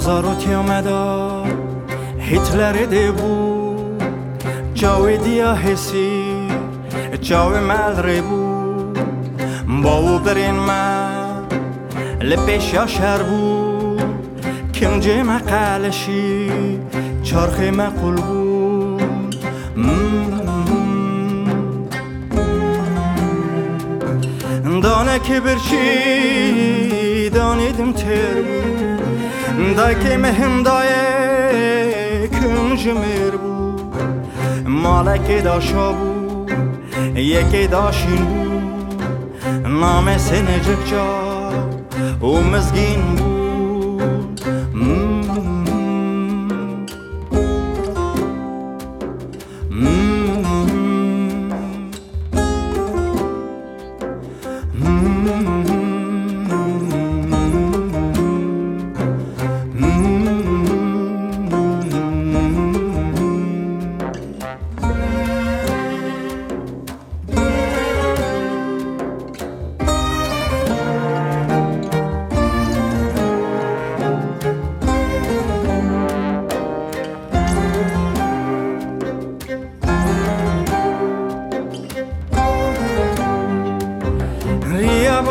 زاروتی آمدا هیتلر ده بود جاوی دیا حسی. جاوی مدره بود با او برین من لپش یا شر بود کنجه مقالشی چرخ مقل بود دانه که برچی دانیدم تر بود دای که مهم دای کنج مر بود مالک داشا بود یکی داشین بود نام سنجک جا و مزگین بود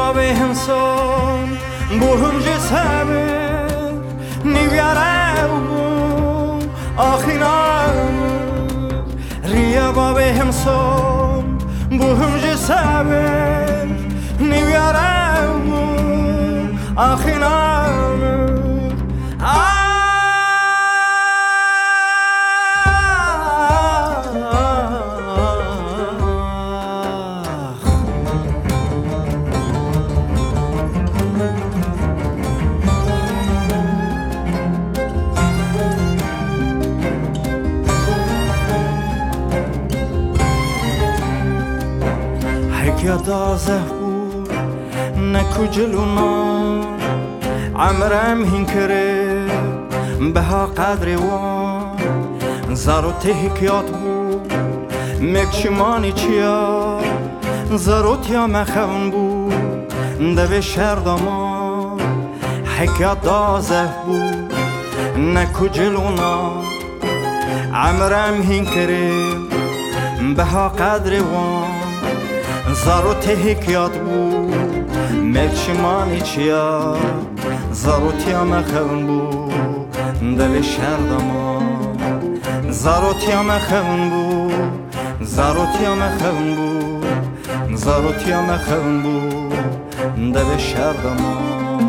به همسان بهم جسمه نیویاره بوم آخینا ریا با به همسان بهم جسمه نیویاره بوم آخینا حكي دازه بود نكو جلونا عمرم هنكره بها قدر وان. زارو تهكيات بود مكشماني چيا زارو تيا مخون بود دوه شرداما حكي دازه بود نكو جلونا عمرم هنكره بها قدر وان. زارو تهکیات بود ملچمانی چیا؟ زارو تیا مخون بود دل شردما. زارو تیا مخون بود زارو تیا مخون بود زارو تیا مخون بود دل شردما.